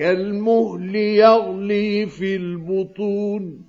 كالمهل يغلي في البطون.